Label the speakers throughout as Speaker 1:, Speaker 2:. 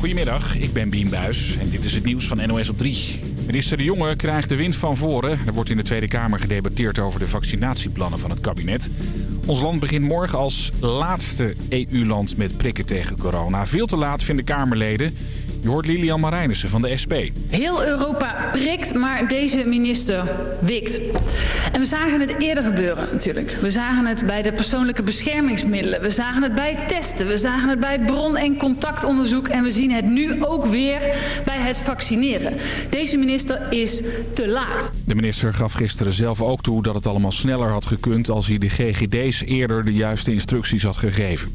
Speaker 1: Goedemiddag, ik ben Bien Buis en dit is het nieuws van NOS op 3. Minister De Jonge krijgt de wind van voren. Er wordt in de Tweede Kamer gedebatteerd over de vaccinatieplannen van het kabinet. Ons land begint morgen als laatste EU-land met prikken tegen corona. Veel te laat vinden Kamerleden. Je hoort Lilian Marijnissen van de SP.
Speaker 2: Heel Europa prikt, maar deze minister wikt. En we zagen het eerder gebeuren natuurlijk. We zagen het bij de persoonlijke beschermingsmiddelen. We zagen het bij testen. We zagen het bij het bron- en contactonderzoek. En we zien het nu ook weer bij het vaccineren. Deze minister is te laat.
Speaker 1: De minister gaf gisteren zelf ook toe dat het allemaal sneller had gekund... als hij de GGD's eerder de juiste instructies had gegeven.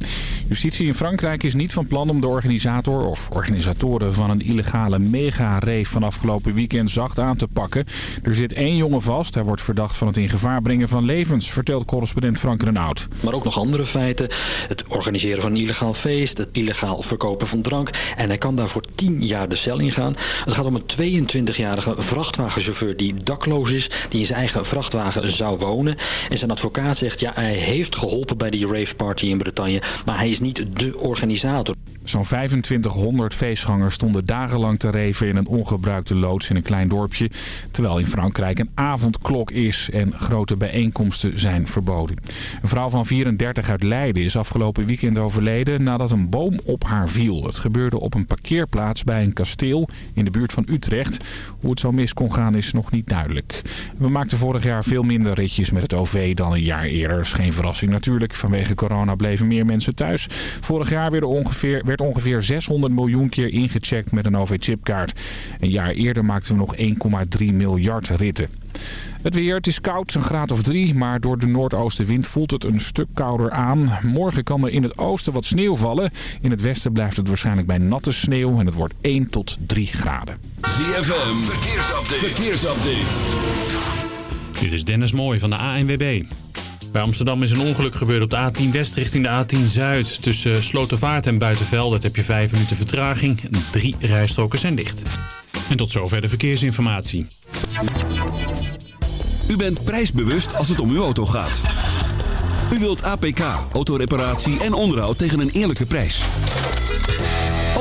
Speaker 1: Justitie in Frankrijk is niet van plan om de organisator of organisatoren van een illegale mega-rave van afgelopen weekend zacht aan te pakken. Er zit één jongen vast. Hij wordt verdacht van het in gevaar brengen van levens, vertelt correspondent Frank Renaud.
Speaker 3: Maar ook nog andere feiten. Het organiseren van een illegaal feest, het illegaal verkopen van drank. En hij kan daarvoor 10 jaar de cel ingaan. Het gaat om een 22-jarige vrachtwagenchauffeur die dakloos is, die in zijn eigen vrachtwagen zou wonen. En zijn advocaat zegt, ja, hij heeft geholpen bij die rave party in Bretagne, maar hij is niet de organisator.
Speaker 1: Zo'n 2500 feestgangers stonden dagenlang te reven in een ongebruikte loods in een klein dorpje. Terwijl in Frankrijk een avondklok is en grote bijeenkomsten zijn verboden. Een vrouw van 34 uit Leiden is afgelopen weekend overleden nadat een boom op haar viel. Het gebeurde op een parkeerplaats bij een kasteel in de buurt van Utrecht. Hoe het zo mis kon gaan is nog niet duidelijk. We maakten vorig jaar veel minder ritjes met het OV dan een jaar eerder. Is geen verrassing natuurlijk. Vanwege corona bleven meer mensen thuis. Vorig jaar werden ongeveer werd ongeveer 600 miljoen keer ingecheckt met een OV-chipkaart. Een jaar eerder maakten we nog 1,3 miljard ritten. Het weer, het is koud, een graad of drie, maar door de noordoostenwind voelt het een stuk kouder aan. Morgen kan er in het oosten wat sneeuw vallen. In het westen blijft het waarschijnlijk bij natte sneeuw en het wordt 1 tot 3 graden.
Speaker 4: ZFM, verkeersupdate. verkeersupdate.
Speaker 5: Dit is Dennis Mooij van de ANWB. Bij Amsterdam is een ongeluk gebeurd op de A10 West richting de A10 Zuid. Tussen Slotervaart en Buitenveld heb je 5 minuten vertraging. Drie rijstroken zijn dicht. En tot zover de verkeersinformatie.
Speaker 4: U bent prijsbewust als het om uw auto gaat. U wilt APK, autoreparatie en onderhoud tegen een eerlijke prijs.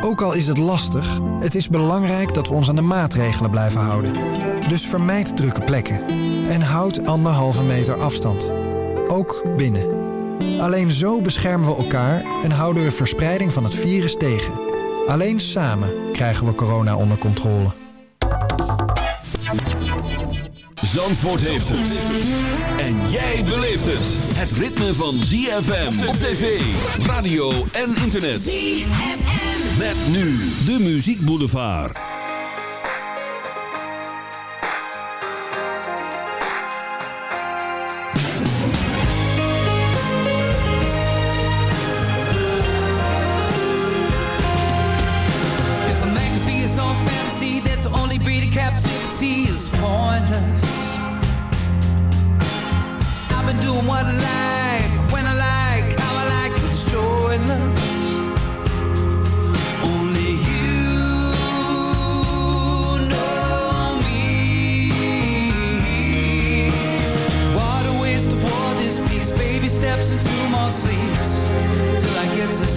Speaker 6: Ook al is het lastig, het is belangrijk dat we ons aan de maatregelen blijven houden. Dus vermijd drukke plekken en houd anderhalve meter afstand. Ook binnen. Alleen zo beschermen we elkaar en houden we verspreiding van het virus tegen. Alleen samen krijgen we corona onder controle.
Speaker 4: Zandvoort heeft het. En jij beleeft het. Het ritme van ZFM op tv, radio en internet. ZFM. Met nu de Muziek Boulevard.
Speaker 7: is pointless. I've been doing what like.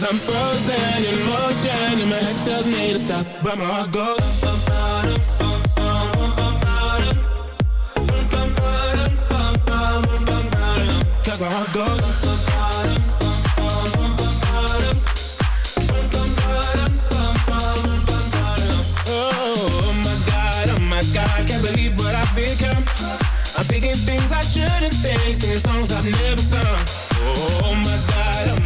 Speaker 8: Cause I'm frozen in motion, and my head tells me to stop, but my heart goes. Cause my heart goes. Oh my god, oh my god, can't believe what I've become. I'm thinking things I shouldn't think, singing songs I've never sung. Oh my god,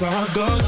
Speaker 8: My heart goes.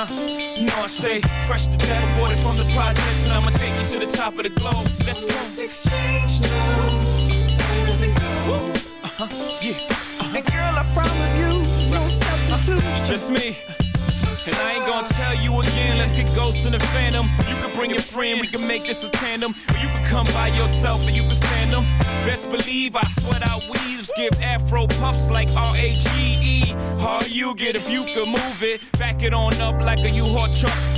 Speaker 9: Uh-huh. You know I stay fresh to death, aborted from the projects, and I'ma take you to the top of the globe. Let's go. Let's exchange now. Where's it go? Uh-huh. Yeah. And girl, I promise you, no substitute. It's just me. In phantom. You can bring your friend, we can make this a tandem. Or you can come by yourself and you can stand them. Best believe I sweat out weaves, give afro puffs like R-A-G-E. How you get if you could move it, back it on up like a U-Haul truck.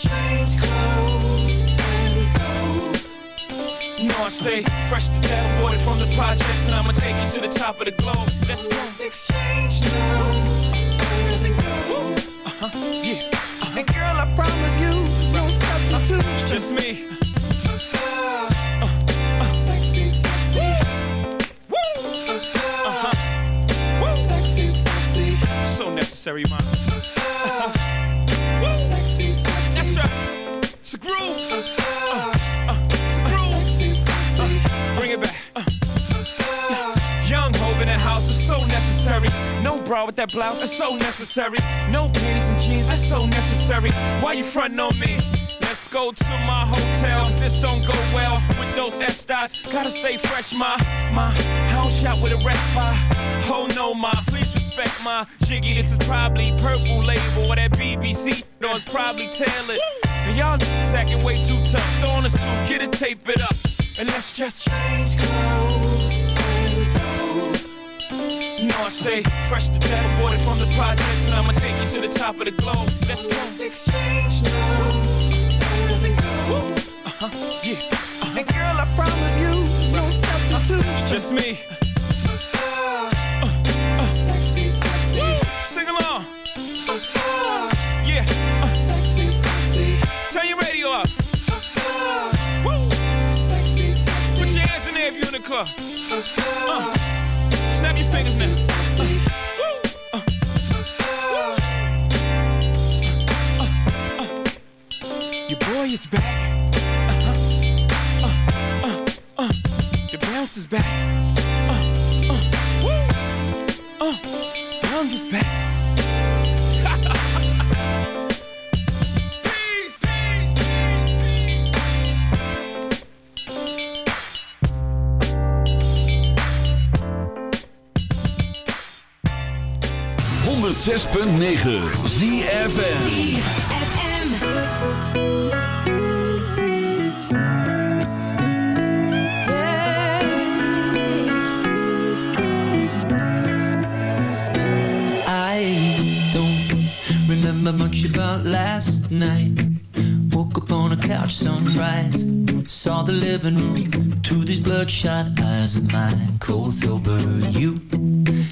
Speaker 9: Change clothes and go. You know I stay fresh to death, water from the projects, and I'ma take you to the top of the globe. Let's go. Let's exchange clothes and go? Uh-huh. Yeah. Uh-huh. And girl, I promise you, no substitute. It's just me. Uh, uh, sexy, sexy. Uh-huh. uh-huh. Woo! Sexy, sexy. So necessary, man. It's a groove. Uh, uh, it's a groove. Sexy, sexy. bring it back. Uh. Young Hov in the house is so necessary. No bra with that blouse, that's so necessary. No panties and jeans, that's so necessary. Why you frontin' on me? Let's go to my hotel. This don't go well with those Estes. Gotta stay fresh, my my house shot with a by. Oh no, my respect my jiggy. This is probably purple label or that BBC. No, it's probably tailored. And y'all acting way too tough. Throw on a suit, get it, tape it up, and let's just change clothes and go. You know I stay fresh to death, aborted from the projects, and I'ma take you to the top of the globe. Let's go. Let's exchange now. Uh-huh, yeah. Uh-huh.
Speaker 10: And girl, I promise you, no substitute.
Speaker 9: It's just me. Turn your radio up.
Speaker 10: Sexy, sexy.
Speaker 9: Put your hands in there if you're in the club. Uh. Snap your fingers now. Uh. Uh. Uh. Your boy is back. Uh-huh. Uh. Uh. Uh. The bounce is back. Uh. Uh. Woo. Uh. Young is back.
Speaker 4: 106.9 ZFN
Speaker 11: remember much about last night. Woke up on a couch, sunrise. Saw the living room through these bloodshot eyes of mine. Cold sober, you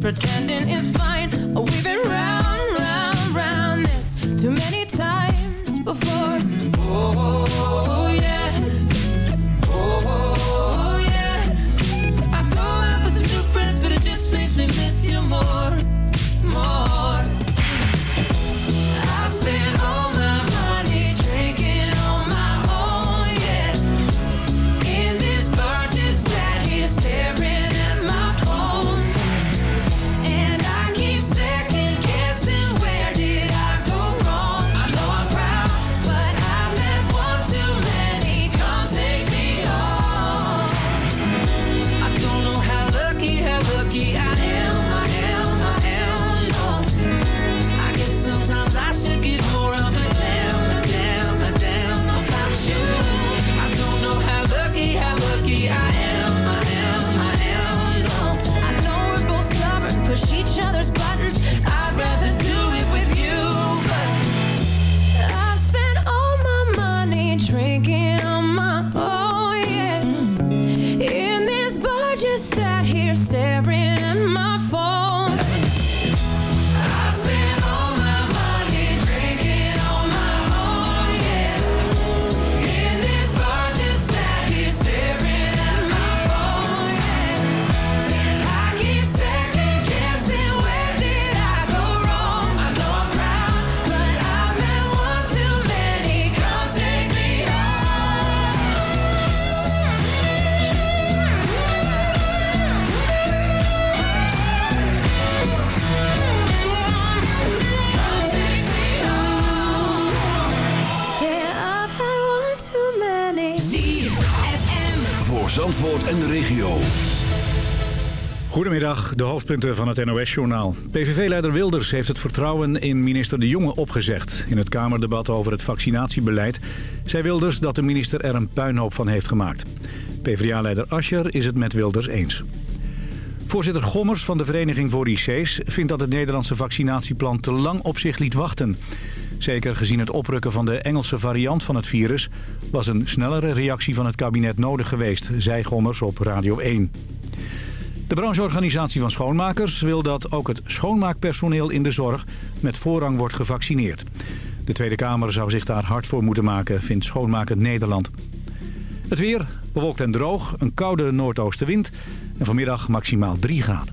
Speaker 11: pretending it's my
Speaker 4: En de regio.
Speaker 12: Goedemiddag, de hoofdpunten van het NOS-journaal. PVV-leider Wilders heeft het vertrouwen in minister De Jonge opgezegd. In het Kamerdebat over het vaccinatiebeleid zei Wilders dat de minister er een puinhoop van heeft gemaakt. PvdA-leider Ascher is het met Wilders eens. Voorzitter Gommers van de Vereniging voor IC's vindt dat het Nederlandse vaccinatieplan te lang op zich liet wachten. Zeker gezien het oprukken van de Engelse variant van het virus... was een snellere reactie van het kabinet nodig geweest, zei Gommers op Radio 1. De brancheorganisatie van schoonmakers wil dat ook het schoonmaakpersoneel in de zorg met voorrang wordt gevaccineerd. De Tweede Kamer zou zich daar hard voor moeten maken, vindt Schoonmakend Nederland. Het weer, bewolkt en droog, een koude noordoostenwind en vanmiddag maximaal 3 graden.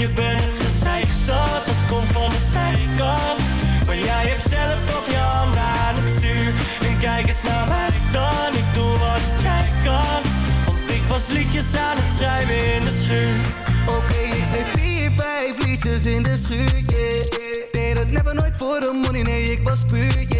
Speaker 13: Je bent gezeik zat, dat komt van de zijkant. Maar jij hebt zelf toch je handen aan het stuur. En kijk eens naar mij dan, ik doe wat jij kan. Want ik was liedjes aan het schrijven in de schuur.
Speaker 10: Oké, ik schreef vier, vijf liedjes in de schuur, yeah. Deed het never nooit voor de money, nee, ik was puur.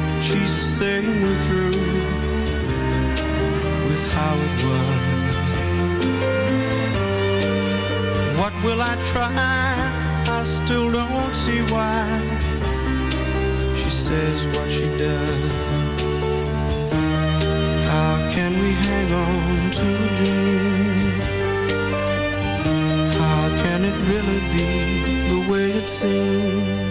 Speaker 11: she's a sailing through with how it was. What will I try? I still don't see why she says what she does. How can we hang on to a dream? How can it really be the way it seems?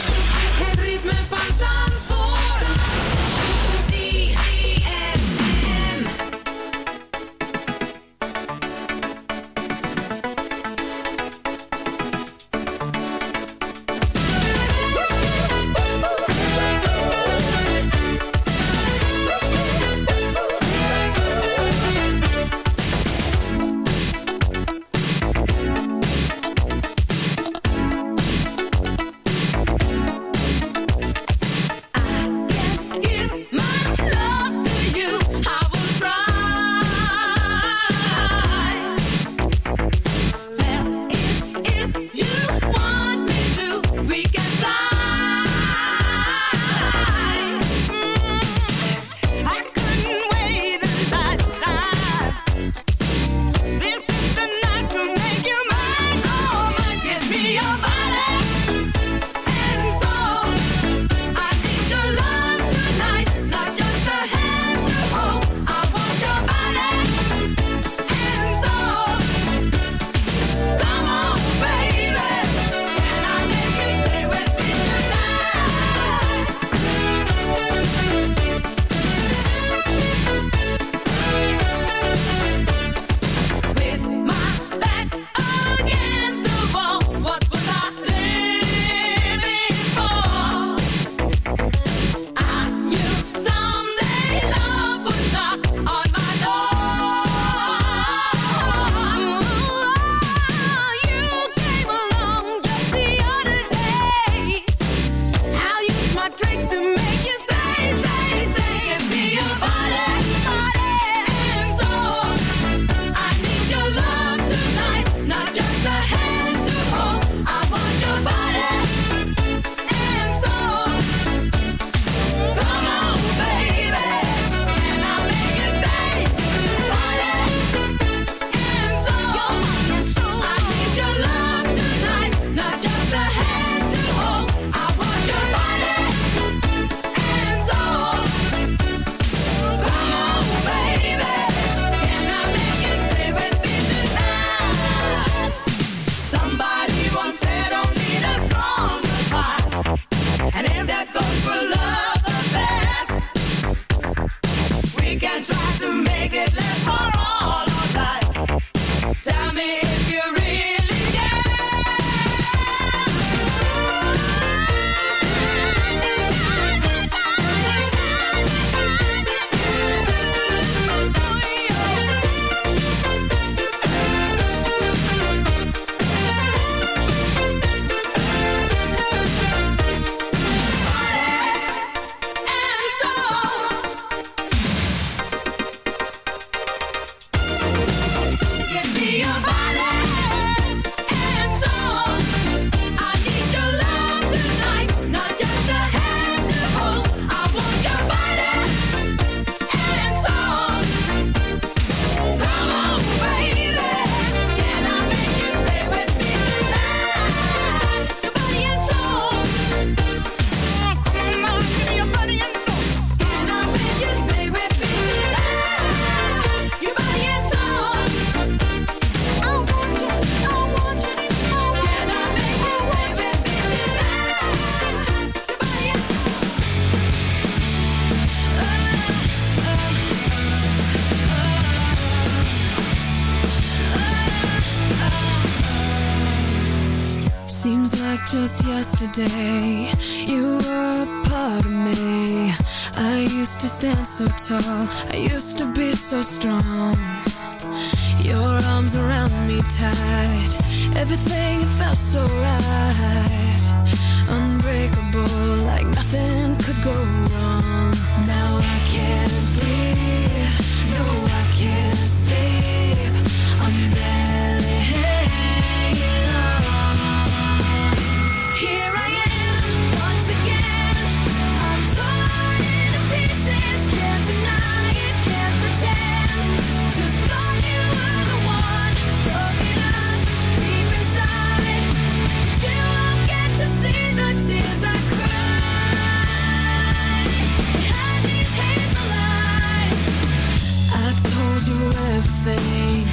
Speaker 14: everything.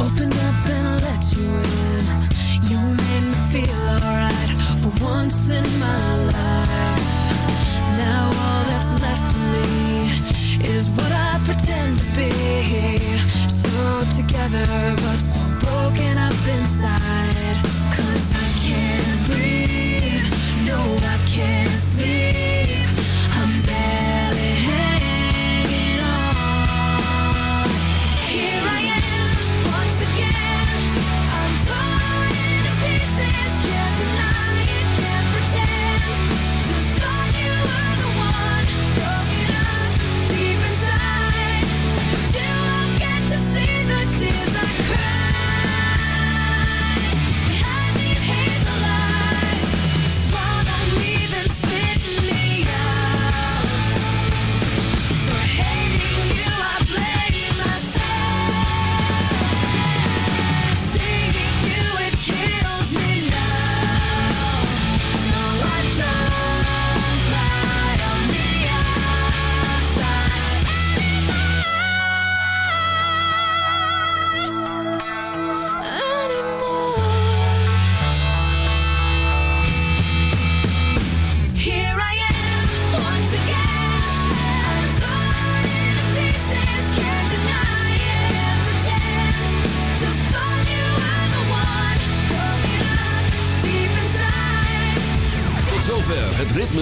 Speaker 14: Opened up and let you in. You made me
Speaker 15: feel alright for once
Speaker 11: in my life. Now all that's left of me is what I pretend to be. So together, but so broken up inside.